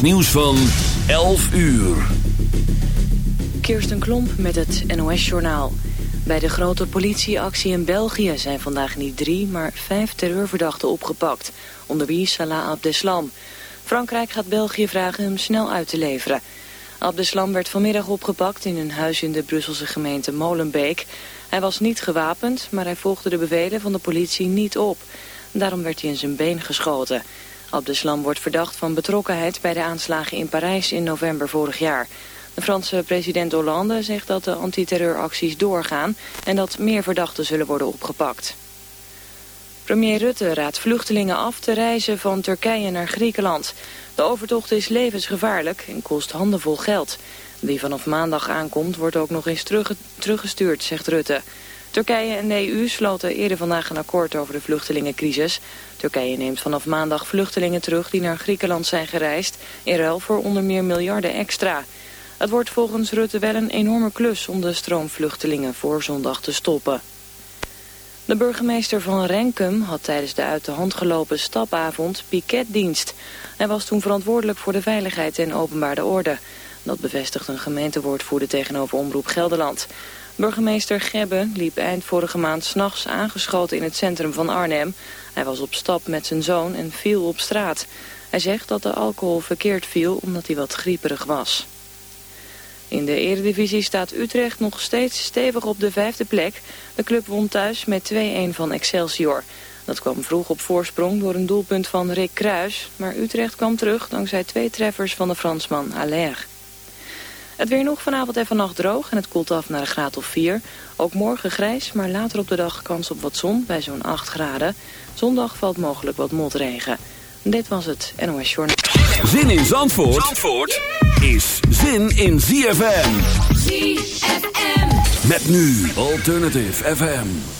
NOS nieuws van 11 uur. Kirsten Klomp met het NOS-journaal. Bij de grote politieactie in België zijn vandaag niet drie, maar vijf terreurverdachten opgepakt. Onder wie Salah Abdeslam. Frankrijk gaat België vragen hem snel uit te leveren. Abdeslam werd vanmiddag opgepakt in een huis in de Brusselse gemeente Molenbeek. Hij was niet gewapend, maar hij volgde de bevelen van de politie niet op. Daarom werd hij in zijn been geschoten. Abdeslam wordt verdacht van betrokkenheid bij de aanslagen in Parijs in november vorig jaar. De Franse president Hollande zegt dat de antiterreuracties doorgaan en dat meer verdachten zullen worden opgepakt. Premier Rutte raadt vluchtelingen af te reizen van Turkije naar Griekenland. De overtocht is levensgevaarlijk en kost handenvol geld. Wie vanaf maandag aankomt wordt ook nog eens terug, teruggestuurd, zegt Rutte. Turkije en de EU sloten eerder vandaag een akkoord over de vluchtelingencrisis. Turkije neemt vanaf maandag vluchtelingen terug die naar Griekenland zijn gereisd... in ruil voor onder meer miljarden extra. Het wordt volgens Rutte wel een enorme klus om de stroomvluchtelingen voor zondag te stoppen. De burgemeester van Renkum had tijdens de uit de hand gelopen stapavond piketdienst. Hij was toen verantwoordelijk voor de veiligheid en openbare orde. Dat bevestigt een gemeentewoordvoerder tegenover Omroep Gelderland. Burgemeester Gebbe liep eind vorige maand s'nachts aangeschoten in het centrum van Arnhem. Hij was op stap met zijn zoon en viel op straat. Hij zegt dat de alcohol verkeerd viel omdat hij wat grieperig was. In de eredivisie staat Utrecht nog steeds stevig op de vijfde plek. De club won thuis met 2-1 van Excelsior. Dat kwam vroeg op voorsprong door een doelpunt van Rick Kruis. Maar Utrecht kwam terug dankzij twee treffers van de Fransman Allaire. Het weer nog vanavond en vannacht droog en het koelt af naar een graad of 4. Ook morgen grijs, maar later op de dag kans op wat zon bij zo'n 8 graden. Zondag valt mogelijk wat motregen. Dit was het NOS Journal. Zin in Zandvoort, Zandvoort is zin in ZFM. ZFM. Met nu Alternative FM.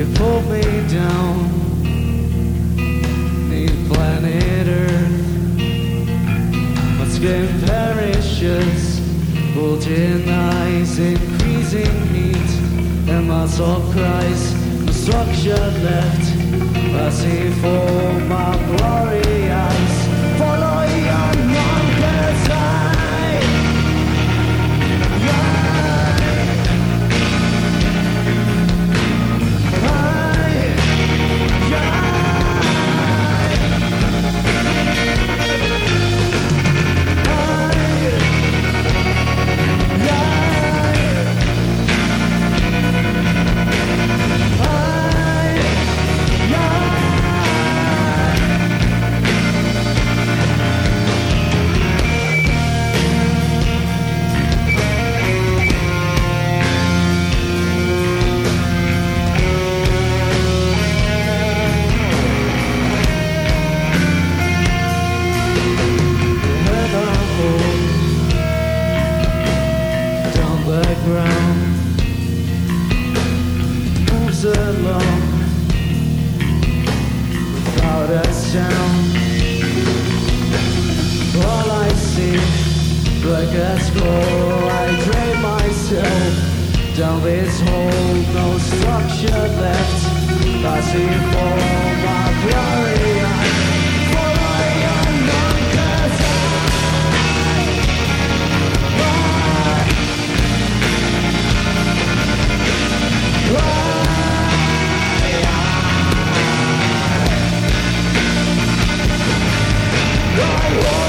You pulled me down. Need planet Earth. My skin perishes. Bulging eyes, increasing heat. And my soul cries. My structure left. I see for my glory. Hey!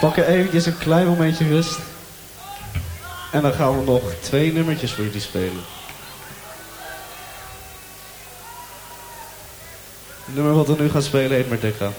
Pak pakken eventjes een klein momentje rust. En dan gaan we nog twee nummertjes voor jullie spelen. Het nummer wat we nu gaan spelen heet maar Dekka.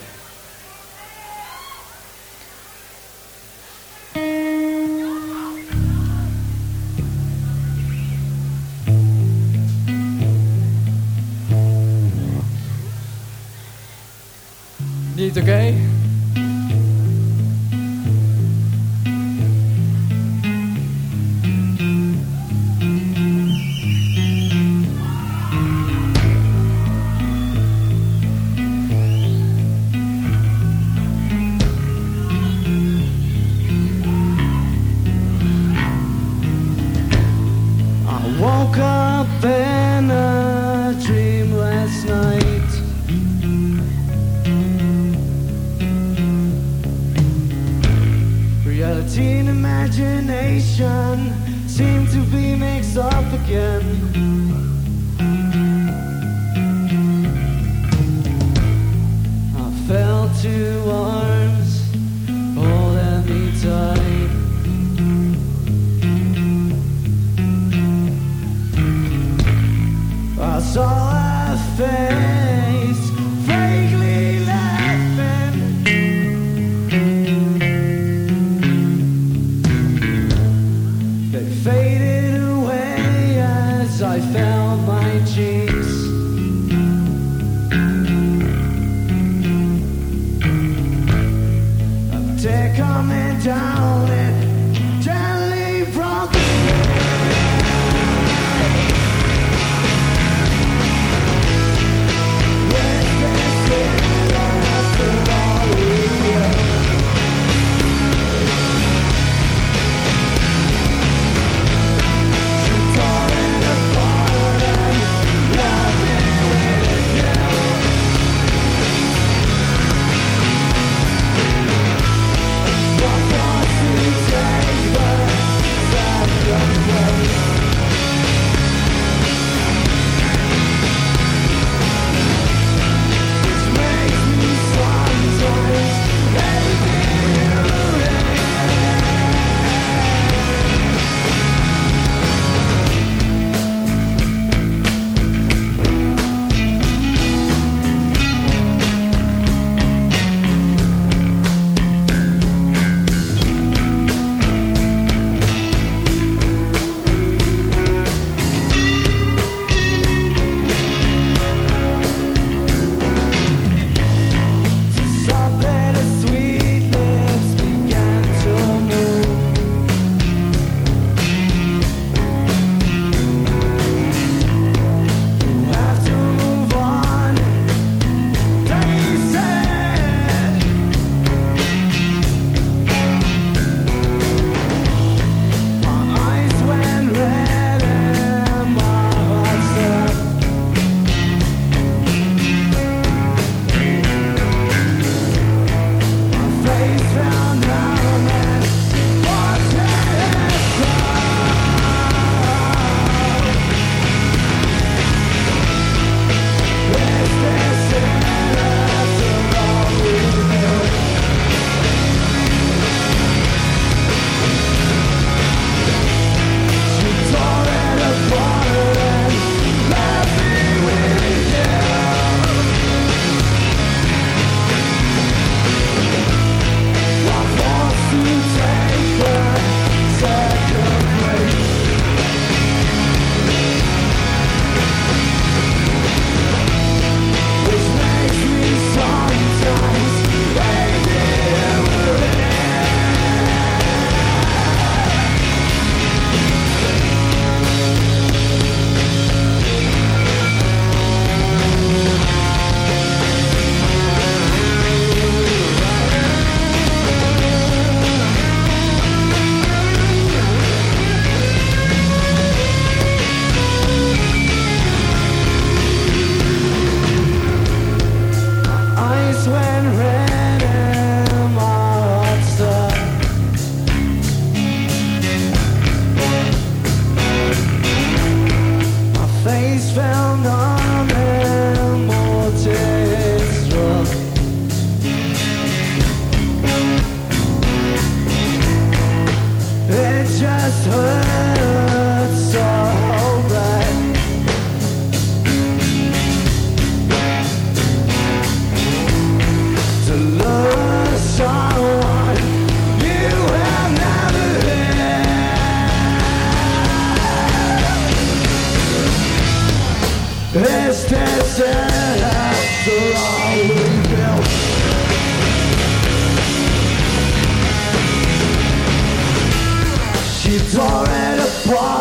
coming down and Why?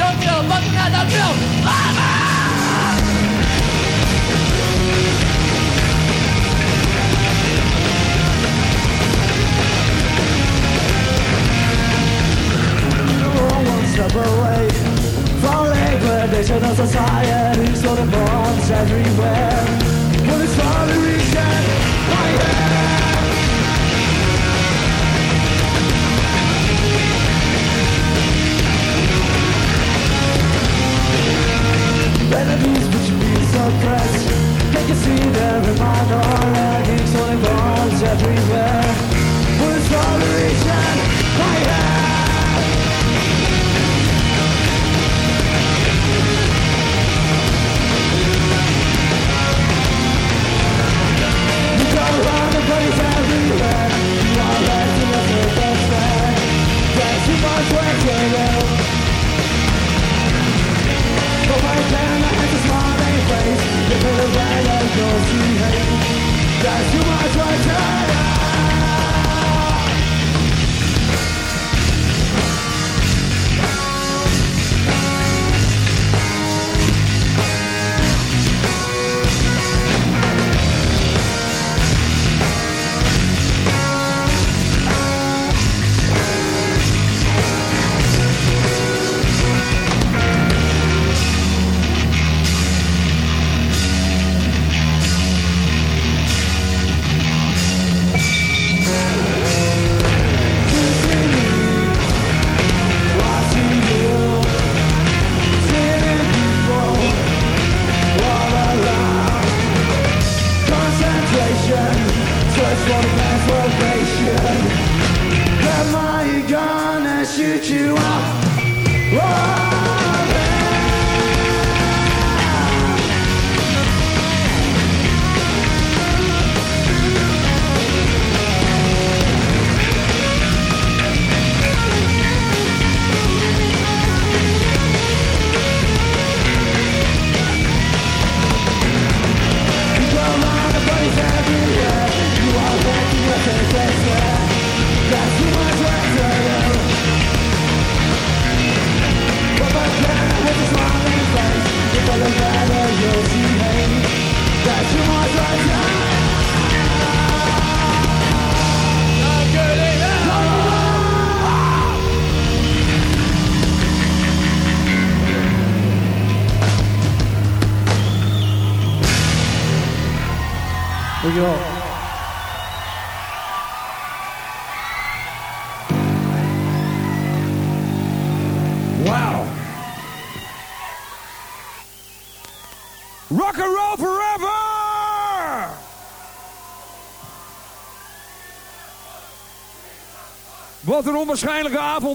campeão, vamos ficar campeão! Vamos! Away from degradation of society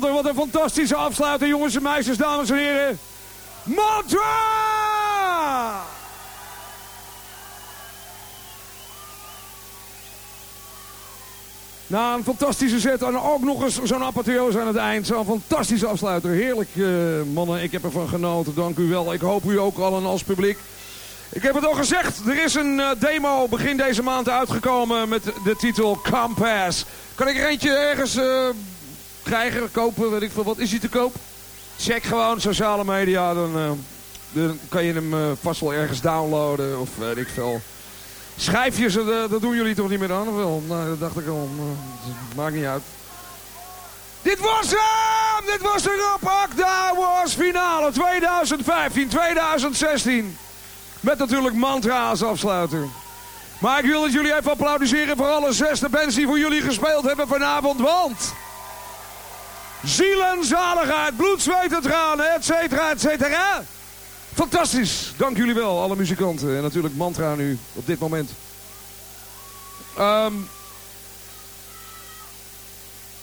wat een fantastische afsluiting, jongens en meisjes, dames en heren. Mantra! Na een fantastische set en ook nog eens zo'n apotheose aan het eind. Zo'n fantastische afsluiter. Heerlijk, eh, mannen. Ik heb ervan genoten. Dank u wel. Ik hoop u ook allen als publiek. Ik heb het al gezegd. Er is een eh, demo begin deze maand uitgekomen met de titel Compass. Kan ik er eentje ergens uh, krijgen, kopen, weet ik veel. Wat is hij te koop? Check gewoon sociale media. Dan, dan kan je hem vast wel ergens downloaden of weet ik veel. Schijfjes, dat, dat doen jullie toch niet meer aan, of wel? Nou, dat dacht ik al. Maakt niet uit. Dit was hem! Dit was de Akda Wars finale 2015-2016. Met natuurlijk Mantra als afsluiter. Maar ik wil dat jullie even applaudisseren voor alle zesde bands die voor jullie gespeeld hebben vanavond. Want... Ziel en zaligheid, bloed, zweet en tranen, et cetera, et cetera. Fantastisch. Dank jullie wel, alle muzikanten. En natuurlijk Mantra nu, op dit moment. Um,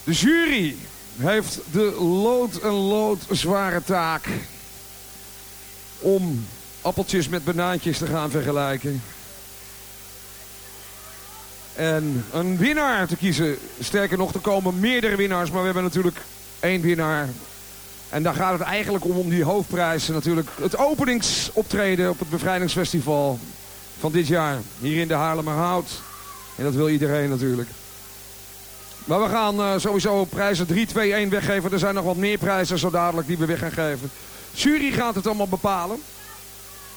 de jury heeft de lood en lood zware taak om appeltjes met banaantjes te gaan vergelijken. En een winnaar te kiezen. Sterker nog, er komen meerdere winnaars, maar we hebben natuurlijk één winnaar en daar gaat het eigenlijk om, om die hoofdprijs. Natuurlijk het openingsoptreden op het bevrijdingsfestival van dit jaar. Hier in de Haarlemmerhout. En dat wil iedereen natuurlijk. Maar we gaan uh, sowieso prijzen 3, 2, 1 weggeven. Er zijn nog wat meer prijzen zo dadelijk die we weg gaan geven. Jury gaat het allemaal bepalen.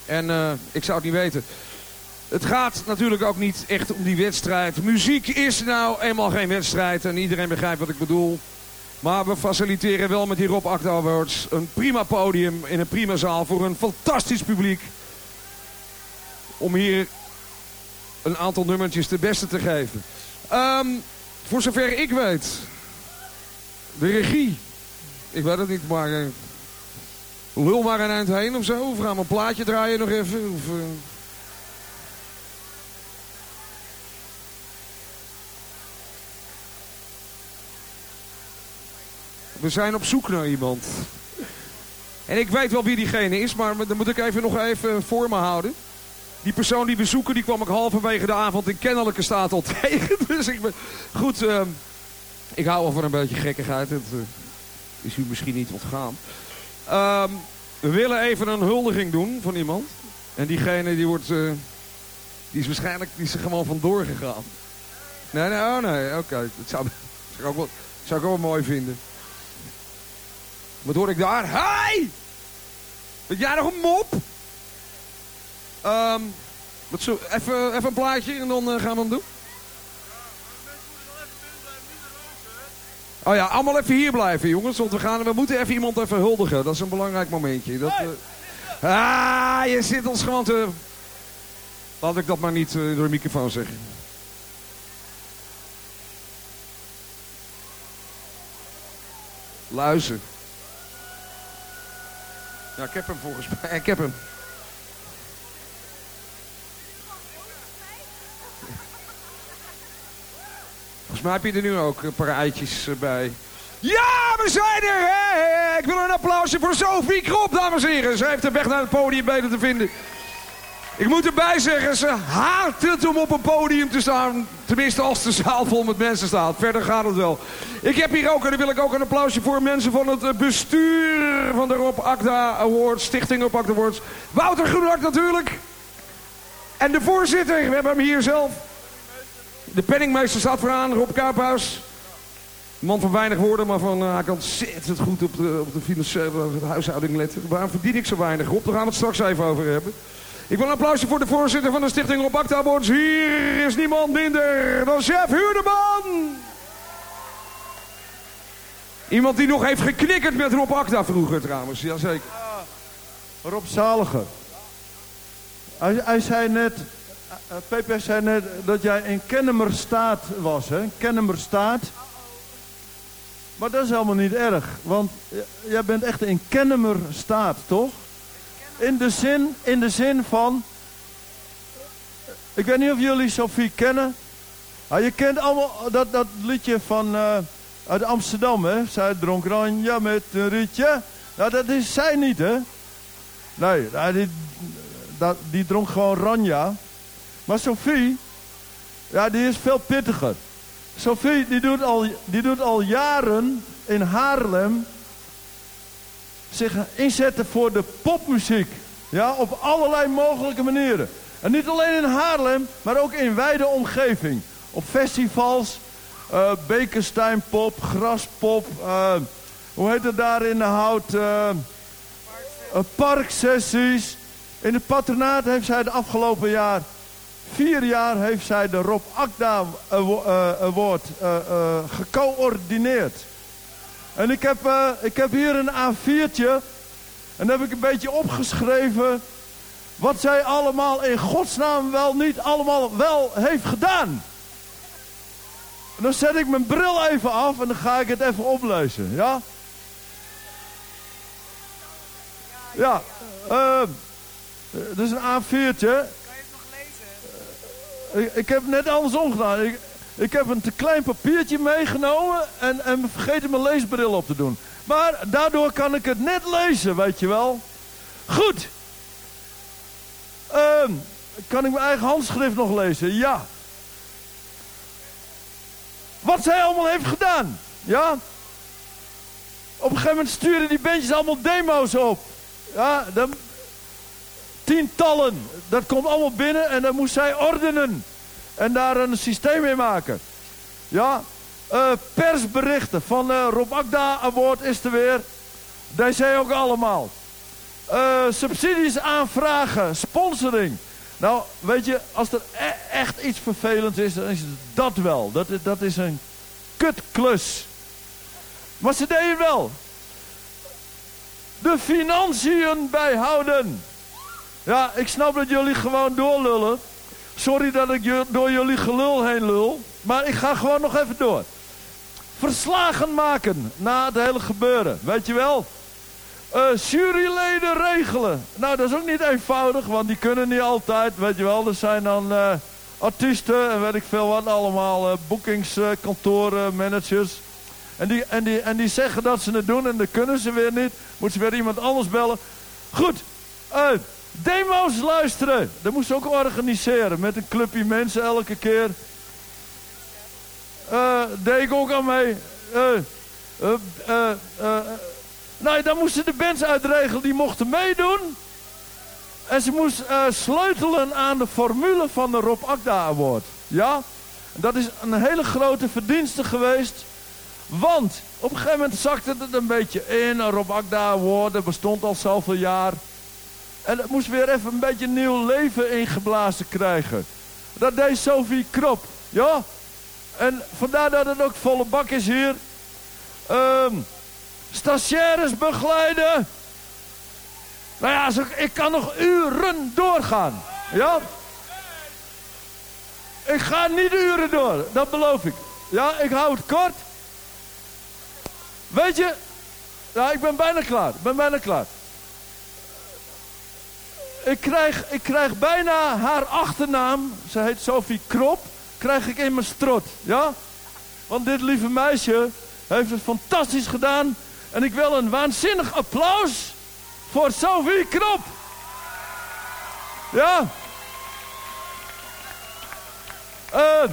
En uh, ik zou het niet weten. Het gaat natuurlijk ook niet echt om die wedstrijd. Muziek is nou eenmaal geen wedstrijd. En iedereen begrijpt wat ik bedoel. Maar we faciliteren wel met die Rob een prima podium in een prima zaal voor een fantastisch publiek. Om hier een aantal nummertjes de beste te geven. Um, voor zover ik weet. De regie. Ik weet het niet, maar... Uh, lul maar een eind heen of zo. Of gaan we een plaatje draaien nog even. Of, uh... We zijn op zoek naar iemand. En ik weet wel wie diegene is, maar dan moet ik even nog even voor me houden. Die persoon die we zoeken, die kwam ik halverwege de avond in kennelijke staat al tegen. Dus ik ben... Goed, uh, ik hou wel van een beetje gekkigheid. Het uh, is u misschien niet ontgaan. Uh, we willen even een huldiging doen van iemand. En diegene die wordt... Uh, die is waarschijnlijk die is er gewoon vandoor gegaan. Nee, nee, oh nee, oké. Dat zou, zou, ik wel, zou ik ook wel mooi vinden. Wat hoor ik daar? Hey! Ben jij nog een mop? Um, wat zo, even, even een plaatje en dan uh, gaan we hem doen. Oh ja, allemaal even hier blijven jongens. Want we, gaan, we moeten even iemand even huldigen. Dat is een belangrijk momentje. Dat, uh... Ah, je zit ons gewoon te... Laat ik dat maar niet uh, door de microfoon zeggen. Luister. Ja, ik heb hem volgens mij. Ik heb hem. Volgens mij heb je er nu ook een paar eitjes eh, bij. Ja, we zijn er! Ik wil een applausje voor Sophie Krop, dames en heren. Ze heeft de weg naar het podium beter te vinden. Ik moet erbij zeggen, ze haat het om op een podium te staan. Tenminste, als de zaal vol met mensen staat. Verder gaat het wel. Ik heb hier ook, en daar wil ik ook een applausje voor mensen van het bestuur van de Rob Akda Awards, Stichting Rob Akda Awards. Wouter Groenhart natuurlijk. En de voorzitter, we hebben hem hier zelf. De penningmeester staat vooraan, Rob Kaaphuis. Man van weinig woorden, maar van, uh, hij kan ontzettend goed op de, op de financiële huishouding letten. Waarom verdien ik zo weinig? Rob, daar gaan we het straks even over hebben. Ik wil een applausje voor de voorzitter van de Stichting Rob Akda Awards. Hier is niemand minder dan chef Huurdeman. Iemand die nog heeft geknikkerd met Rob Akda vroeger trouwens. Ja, Rob Zalige. Hij, hij zei net, uh, Pepe zei net dat jij in Kennemerstaat was, hè? Kennemerstaat. Maar dat is helemaal niet erg, want jij bent echt in Kennemerstaat, toch? In de zin, in de zin van... Ik weet niet of jullie Sophie kennen. Ah, je kent allemaal dat, dat liedje van uh, uit Amsterdam, hè? Zij dronk ranja met een rietje. Nou, dat is zij niet, hè? Nee, nou, die, dat, die dronk gewoon ranja. Maar Sophie, ja, die is veel pittiger. Sophie, die doet al, die doet al jaren in Haarlem zich inzetten voor de popmuziek. Ja, op allerlei mogelijke manieren. En niet alleen in Haarlem, maar ook in wijde omgeving. Op festivals, uh, Bekensteinpop, Graspop, uh, hoe heet het daar in de hout? Uh, parksessies. In het patronaat heeft zij het afgelopen jaar, vier jaar, heeft zij de Rob Akda Award gecoördineerd. En ik heb, ik heb hier een A4'tje. En daar heb ik een beetje opgeschreven wat zij allemaal in godsnaam wel niet allemaal wel heeft gedaan. En dan zet ik mijn bril even af en dan ga ik het even oplezen, ja? Ja, uh, dus een A4'tje. Kan je het nog lezen? Ik, ik heb net andersom gedaan. Ik, ik heb een te klein papiertje meegenomen en, en vergeten mijn leesbril op te doen. Maar daardoor kan ik het net lezen, weet je wel. Goed. Uh, kan ik mijn eigen handschrift nog lezen? Ja. Wat zij allemaal heeft gedaan. Ja. Op een gegeven moment sturen die bandjes allemaal demo's op. Ja, dan, tientallen. Dat komt allemaal binnen en dan moest zij ordenen. En daar een systeem in maken. Ja, uh, persberichten van uh, Rob Akda Award is er weer. Zei ook allemaal. Uh, subsidies aanvragen, sponsoring. Nou, weet je, als er e echt iets vervelends is, dan is het dat wel. Dat, dat is een kutklus. Maar ze deden wel. De financiën bijhouden. Ja, ik snap dat jullie gewoon doorlullen. Sorry dat ik door jullie gelul heen lul. Maar ik ga gewoon nog even door. Verslagen maken na het hele gebeuren. Weet je wel? Uh, juryleden regelen. Nou, dat is ook niet eenvoudig, want die kunnen niet altijd. Weet je wel, er zijn dan uh, artiesten en weet ik veel wat allemaal. Uh, boekingskantoren, managers. En die, en, die, en die zeggen dat ze het doen en dan kunnen ze weer niet. Moeten ze weer iemand anders bellen. Goed, demo's luisteren. Dat moest ze ook organiseren met een clubje mensen elke keer. Uh, ik ook aan mee. Nou, dan moesten de bands uitregelen, die mochten meedoen. En ze moest uh, sleutelen aan de formule van de Rob Akda Award. Ja, dat is een hele grote verdienste geweest. Want op een gegeven moment zakte het een beetje in. Rob Akda Award, dat bestond al zoveel jaar. En het moest weer even een beetje nieuw leven ingeblazen krijgen. Dat deed Sophie Krop. Ja, en vandaar dat het ook volle bak is hier. Um, stagiaires begeleiden. Nou ja, ik kan nog uren doorgaan. Ja? Ik ga niet uren door, dat beloof ik. Ja, ik hou het kort. Weet je, ja, ik ben bijna klaar. Ik ben bijna klaar. Ik krijg, ik krijg bijna haar achternaam, ze heet Sophie Krop, krijg ik in mijn strot. Ja? Want dit lieve meisje heeft het fantastisch gedaan. En ik wil een waanzinnig applaus voor Sophie Knop. Ja. Uh,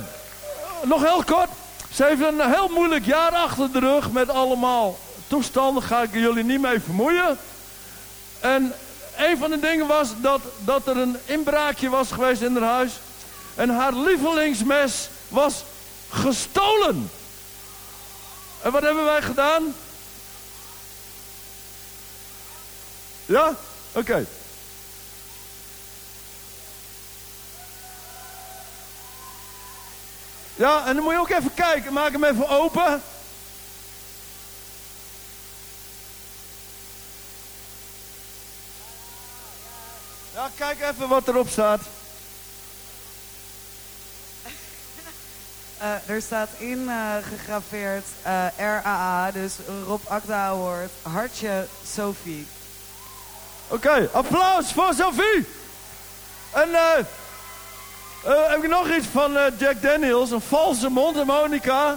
nog heel kort. Ze heeft een heel moeilijk jaar achter de rug met allemaal toestanden. Ga ik jullie niet mee vermoeien. En een van de dingen was dat, dat er een inbraakje was geweest in haar huis. En haar lievelingsmes was gestolen. En wat hebben wij gedaan? Ja? Oké. Ja, en dan moet je ook even kijken. Maak hem even open. Ja, kijk even wat erop staat. Eh, er staat in eh, gegraveerd eh, RAA, dus Rob Akda Award, hartje Sophie. Oké, applaus voor Sophie! En heb ik nog iets van Jack Daniels, een valse mond Monica.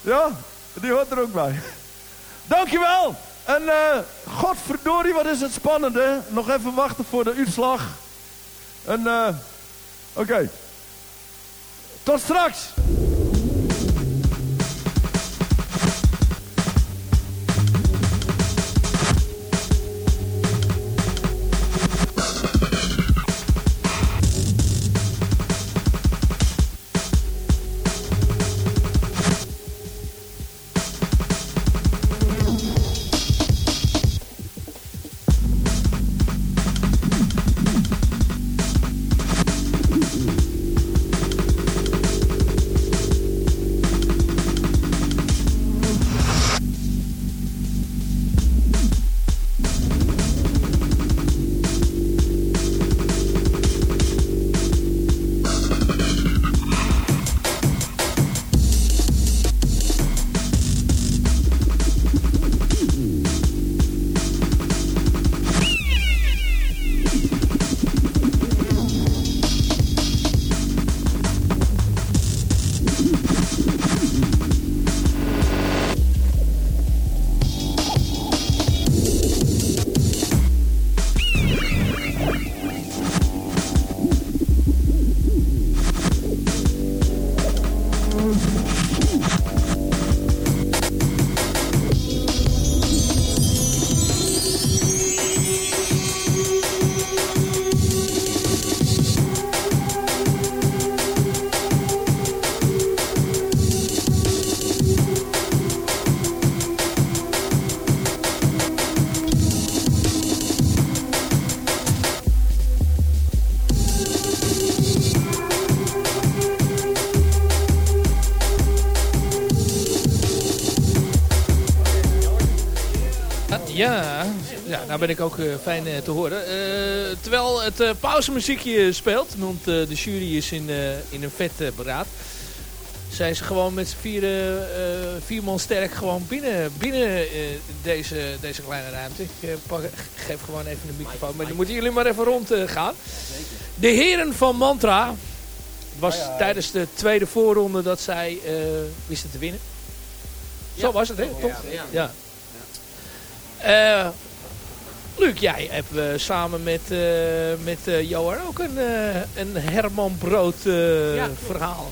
Ja, die hoort er ook bij. Dankjewel! En eh godverdorie, wat is het spannend hè. Nog even wachten voor de uitslag. En eh oké. Tot straks. Ja, nou ben ik ook eh, fijn eh, te horen. Eh, terwijl het pauzemuziekje speelt, want de jury is in, in een vet beraad. Zijn ze gewoon met z'n vieren, eh, vier man sterk gewoon binnen, binnen deze, deze kleine ruimte. Ik pak, geef gewoon even de microfoon, maar dan moeten jullie maar even rond gaan. De heren van Mantra, het was tijdens de tweede voorronde dat zij wisten te winnen. Zo was het, hè? Toch? Ja. Luc, jij hebt eh, samen met, eh met Johan ook een, een Herman Brood eh, Ja, verhaal.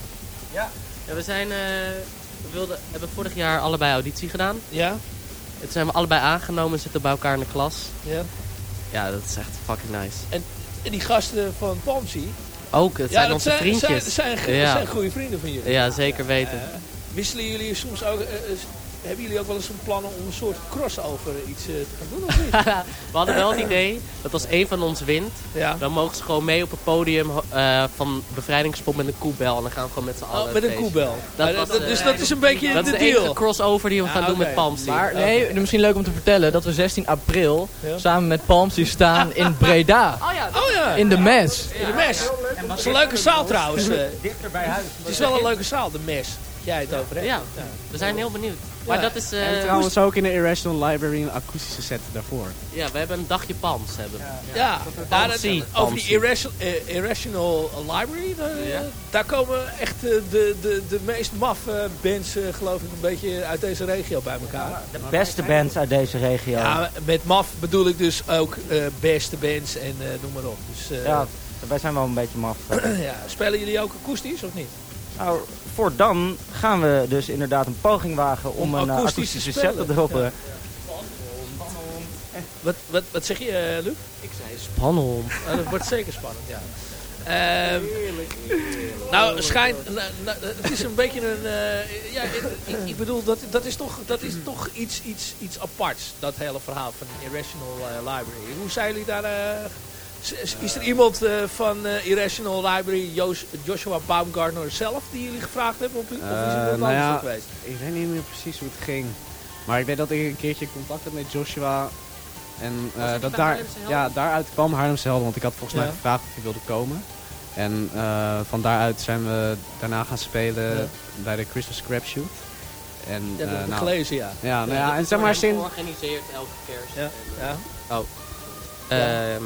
Ja, we zijn, we wilden, hebben vorig jaar allebei auditie gedaan. Ja? Toen zijn we allebei aangenomen, zitten bij elkaar in de klas. Ja. Ja, dat is echt fucking nice. En, en die gasten van Palmsy, Ook, het ja, zijn dat onze zijn, vriendjes. Zijn, zijn, Ja. zijn goede vrienden van jullie. Ja, zeker weten. Wisselen jullie soms ook, hebben jullie ook wel eens een plannen om een soort crossover iets eh, te gaan doen of niet? we hadden wel het idee dat als één van ons wint, Ja. dan mogen ze gewoon mee op het podium eh, van bevrijdingspop met een koebel. En dan gaan we gewoon met z'n allen Oh, met een koebel. Dat Eh, was, dat- dus dat is een beetje Dat de is de deal. crossover die we Ja, gaan doen met Palmsy. Maar nee, misschien leuk om te vertellen dat we 16 april Ja. samen met Palmsy staan in Breda. Oh ja, Oh ja, In de mes. in de mes. Dat is een leuke zaal trouwens. Dichter bij huis. Het is wel een leuke zaal, de mes. Jij het over hebt. Ja, we zijn heel benieuwd. Maar dat is... eh, En trouwens ook in de Irrational Library een akoestische set daarvoor. Ja, we hebben een dagje Palms. Hebben. Ja, ja dat, Palmsy. over die irrational, eh, irrational Library, daar, Ja. daar komen echt eh, de, de, de meest maffe bands, eh, geloof ik, een beetje uit deze regio bij elkaar. De beste bands uit deze regio. Ja, met maf bedoel ik dus ook eh, beste bands en eh, noem maar op. Dus, eh, Ja, wij zijn wel een beetje maf. ja. Spelen jullie ook akoestisch of niet? Nou, voor dan gaan we dus inderdaad een poging wagen om, Om een eh, akoestische set spelen. te droppen. Ja. Wat, wat, wat zeg je, eh, Luc? Ik zei spannend. Nou, dat wordt zeker spannend, ja. Ehm, nou, schijnt, nou, nou, het is een beetje een, eh, ja, ik, bedoel, dat, dat is toch, dat is toch iets, iets, iets aparts, dat hele verhaal van Irrational Library. Hoe zijn jullie daar, eh, is, er iemand eh, van eh, Irrational Library, Joos- Joshua Baumgartner zelf, die jullie gevraagd hebben op u? Of is het Eh, iemand nou anders ja, geweest? Ik weet niet meer precies hoe het ging. Maar ik weet dat ik een keertje contact had met Joshua. En eh, dat daar, ja, daaruit kwam Haarlemse Helden. Want ik had volgens mij Ja. gevraagd of hij wilde komen. En eh, van daaruit zijn we daarna gaan spelen Ja. bij de Christmas Crab Shoot. En, Ja, dat eh, heb ik nou, gelezen, ja. Ja, nou Ja, en zeg maar sinds... georganiseerd elke kerst. Ja, ja. Oh. Ehm,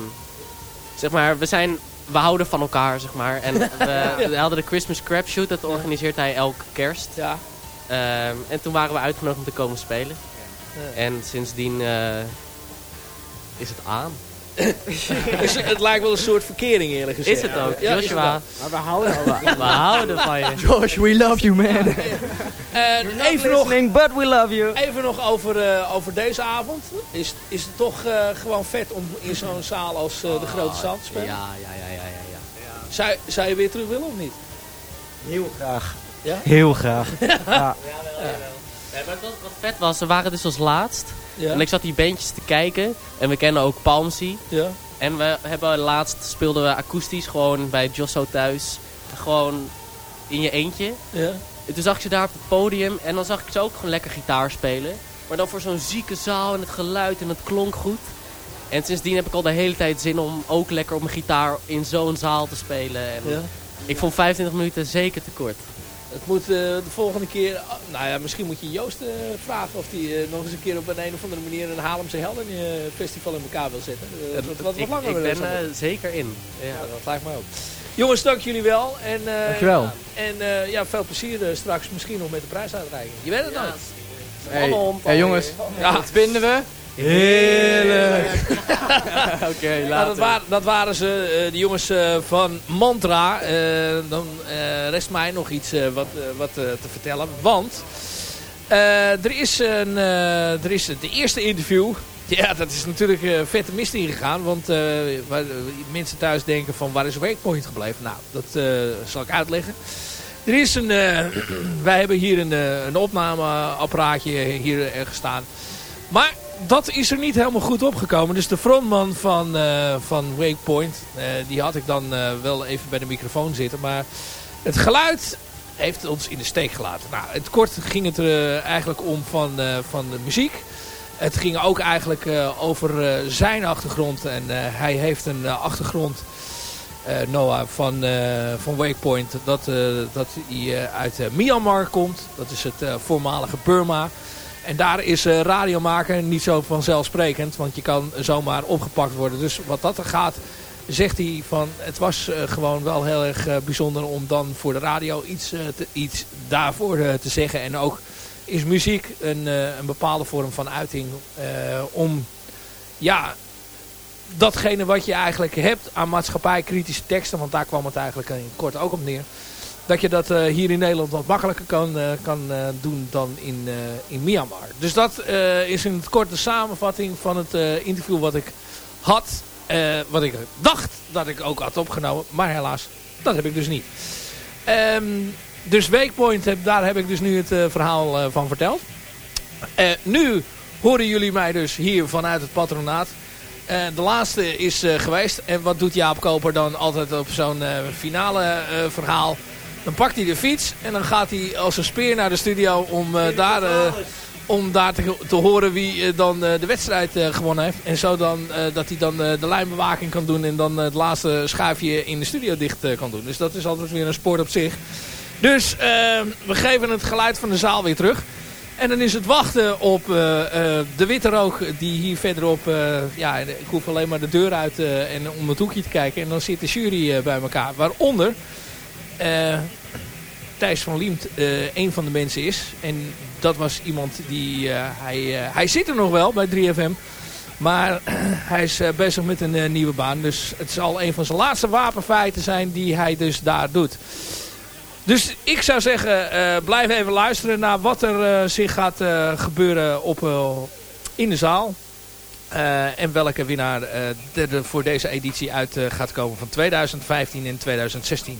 zeg maar, we zijn... We houden van elkaar, zeg maar. En we, we hadden de Christmas Crab Shoot. Dat organiseert hij elke kerst. Ja. Ehm, en toen waren we uitgenodigd om te komen spelen. En sindsdien eh, is het aan. Dus het lijkt wel een soort verkering eerlijk gezegd. Is het ook. Ja, Joshua. Maar we houden al We houden van je. Josh, we love you, man. Eh, even, nog, but we love you. even nog over, eh, over deze avond. Is, is het toch eh, gewoon vet om in zo'n zaal als eh, de Grote Zaal te spelen? Ja, ja, ja, ja, ja. ja. Zou, zou je weer terug willen of niet? Heel graag. Ja? Heel graag. ja. Nee, maar wat, wat vet was, we waren dus als laatst. Ja. En ik zat die bandjes te kijken. En we kennen ook Palmsy. Ja. En we hebben laatst speelden we akoestisch gewoon bij Josso thuis. Gewoon in je eentje. Ja. En toen zag ik ze daar op het podium. En dan zag ik ze ook gewoon lekker gitaar spelen. Maar dan voor zo'n zieke zaal en het geluid en het klonk goed. En sindsdien heb ik al de hele tijd zin om ook lekker op mijn gitaar in zo'n zaal te spelen. En Ja. Ik vond 25 minuten zeker te kort. Het moet eh, de volgende keer... ah, nou ja, misschien moet je Joost eh, vragen of hij nog eens een keer op een, een of andere manier een Haarlemse Helden eh, festival in elkaar wil zetten. Eh, wat, wat, wat ik, langer ik ben er zeker in. Ja. Ja, dat lijkt mij ook. Jongens, dank jullie wel. En, eh, Dankjewel. En eh, ja, veel plezier eh, straks misschien nog met de prijsuitreiking. Je weet het nooit. Hey, jongens, Ja. wat vinden we? Heerlijk. Oké, Nou, later. dat, waren, dat waren ze, eh, de jongens eh, van Mantra. Eh, dan eh, rest mij nog iets eh, wat, wat eh, te vertellen. Want eh, er, is een, eh, er is de eerste interview. Ja, dat is natuurlijk eh, vette mist ingegaan. Want eh, waar, mensen thuis denken van waar is Wakepoint gebleven? Nou, dat eh, zal ik uitleggen. Er is een, eh, wij hebben hier een, eh, een opnameapparaatje hier ergens staan. Maar dat is er niet helemaal goed opgekomen. Dus de frontman van, eh, van Wakepoint, eh, die had ik dan eh, wel even bij de microfoon zitten. Maar het geluid heeft ons in de steek gelaten. Nou, het kort ging het er eigenlijk om van, van de muziek. Het ging ook eigenlijk over zijn achtergrond. En hij heeft een achtergrond, Noah, van, van Wakepoint. Dat, dat hij uit Myanmar komt. Dat is het voormalige Burma. En daar is eh, radio maken niet zo vanzelfsprekend. Want je kan zomaar opgepakt worden. Dus wat dat er gaat, zegt hij van... Het was eh, gewoon wel heel erg eh, bijzonder om dan voor de radio iets, eh, iets daarvoor eh, te zeggen. En ook is muziek een, eh, een bepaalde vorm van uiting. eh, om, ja, datgene wat je eigenlijk hebt aan maatschappijkritische teksten. Want daar kwam het eigenlijk in kort ook op neer dat je dat eh, hier in Nederland wat makkelijker kan, eh, kan eh, doen dan in, in Myanmar. Dus dat is in het kort de samenvatting van het interview wat ik had. wat ik dacht dat ik ook had opgenomen. Maar helaas, dat heb ik dus niet. Ehm, dus Wakepoint, daar heb ik dus nu het verhaal van verteld. Nu horen jullie mij dus hier vanuit het patronaat. De laatste is geweest. En wat doet Jaap Koper dan altijd op zo'n finale verhaal? Dan pakt hij de fiets en dan gaat hij als een speer naar de studio om eh, daar, eh, om daar te, te horen wie eh, dan de wedstrijd gewonnen heeft. En zo dan, dat hij dan de lijnbewaking kan doen en dan het laatste schuifje in de studio dicht kan doen. Dus dat is altijd weer een sport op zich. Dus eh, we geven het geluid van de zaal weer terug. En dan is het wachten op de witte rook die hier verderop... ja, ik hoef alleen maar de deur uit en om het hoekje te kijken. En dan zit de jury bij elkaar. Waaronder Thijs van Liemt eh, een van de mensen is. En dat was iemand die... eh, hij, eh, hij zit er nog wel bij 3FM. Maar hij is eh, bezig met een eh, nieuwe baan. Dus het zal een van zijn laatste wapenfeiten zijn die hij dus daar doet. Dus ik zou zeggen, eh, blijf even luisteren naar wat er eh, zich gaat eh, gebeuren op, eh, in de zaal. Eh, en welke winnaar eh, er voor deze editie uit eh, gaat komen van 2015 en 2016.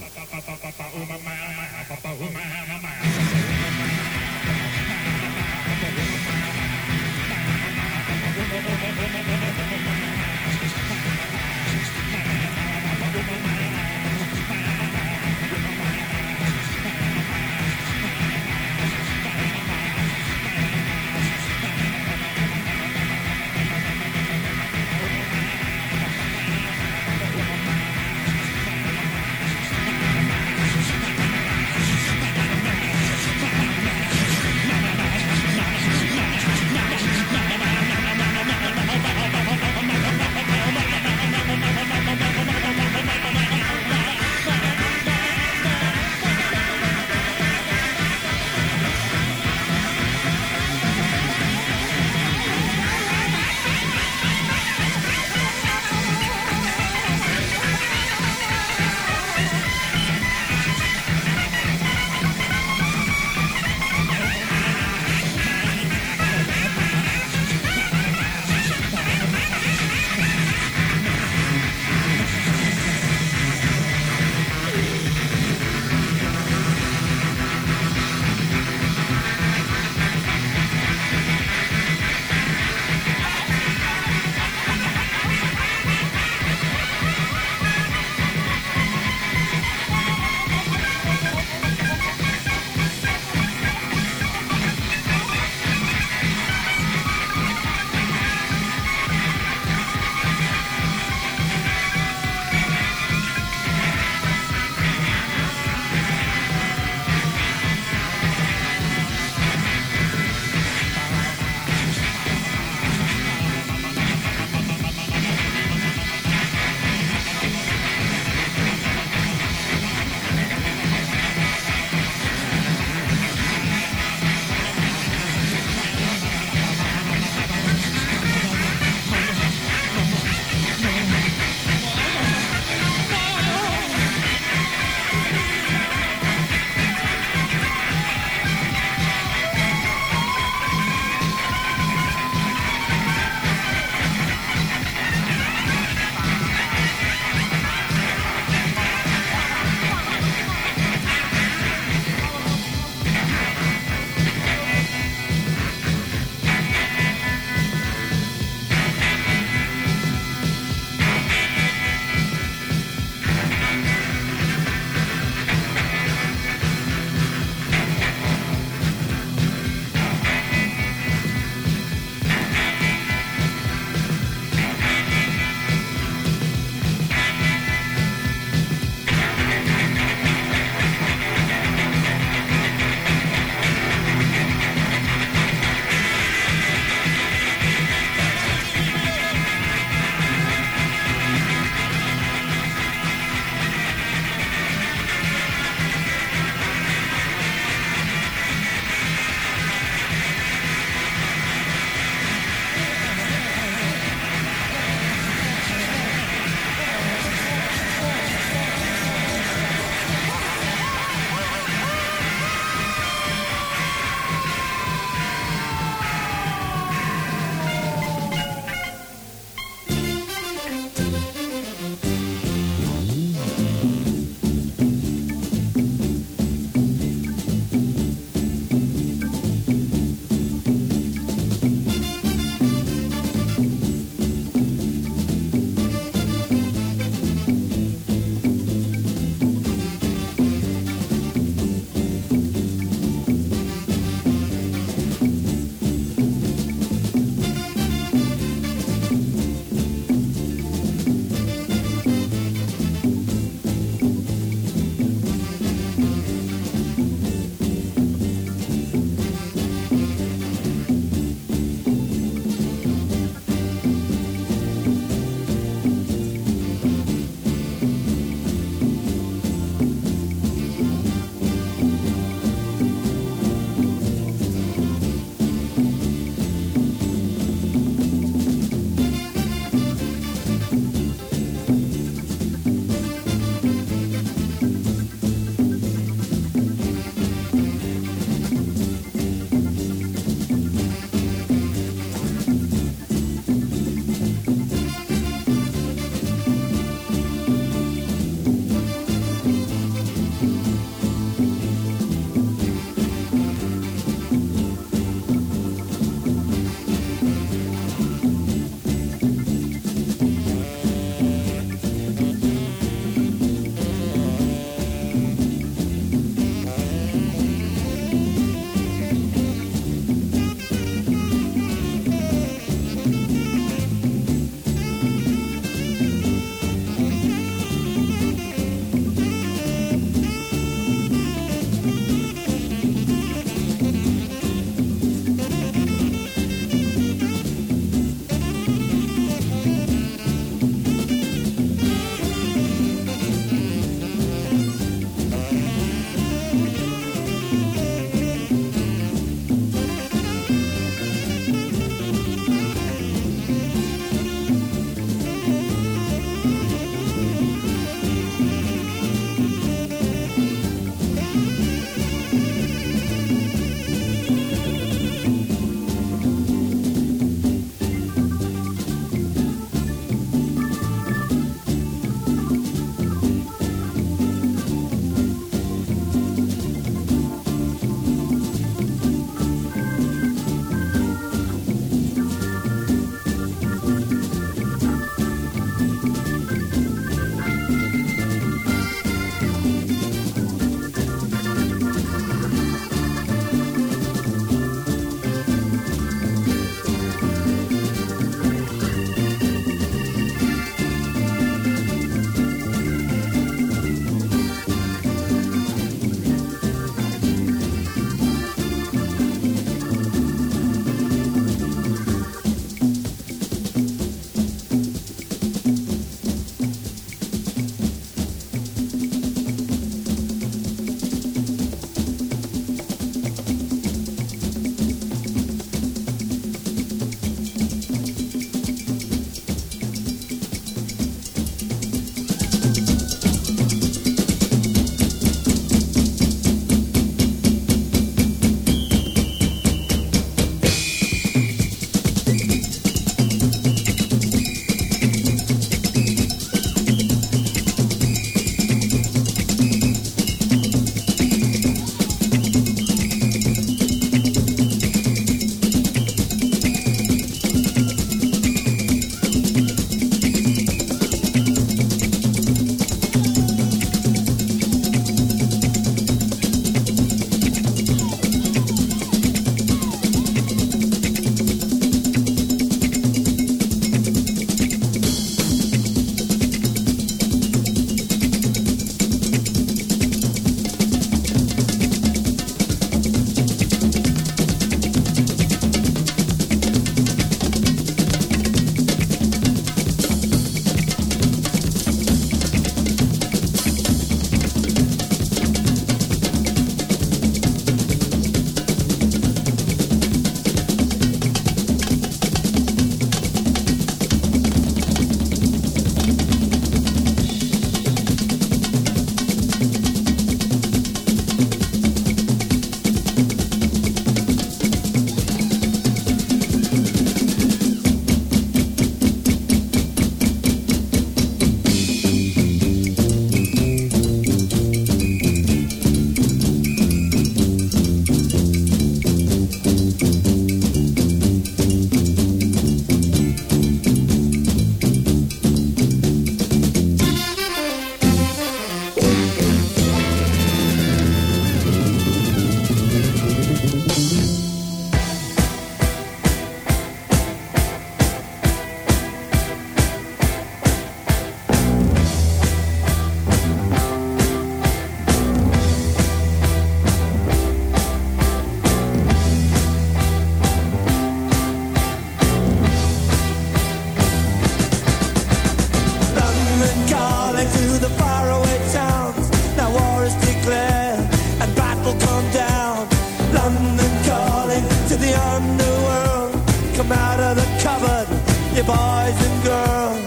Covered, you boys and girls.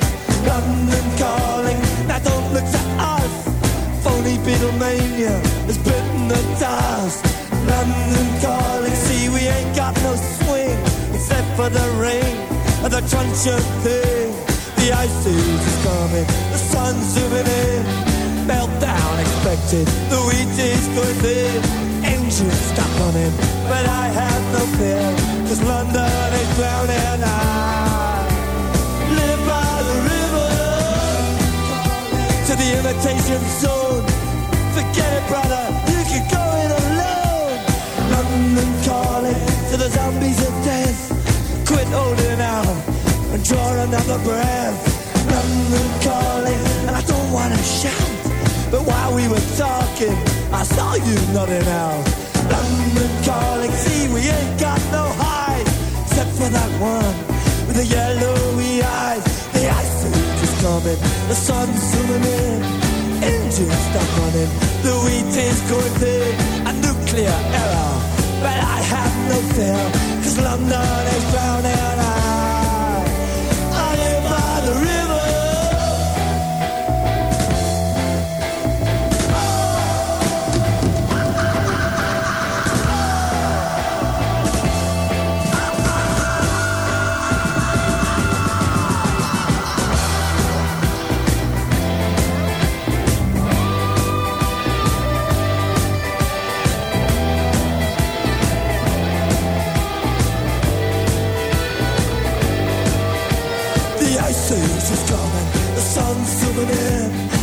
London calling, now don't look to us. Phony Beatlemania has bitten the dust. London calling, see we ain't got no swing except for the rain and the truncheon thing. The ice age is coming, the sun's zooming in. Meltdown expected, the wheat is going. Engines stop running, but I have no fear, cause London is drowning. I live by the river to the imitation zone. Forget it, brother, you can go it alone. London calling to the zombies of death. Quit holding out and draw another breath. London calling, and I don't wanna shout. But while we were talking, I saw you nodding out. London calling, see we ain't got no hide, except for that one with the yellowy eyes. The ice is coming, the sun's zooming in, engines stop running, the wheat is going thin, a nuclear error. But I have no fear, cause London is drowning. I, trees coming, the sun's zooming in.